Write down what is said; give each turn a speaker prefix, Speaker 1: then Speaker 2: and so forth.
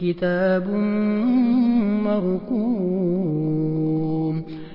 Speaker 1: كتاب مرقوم.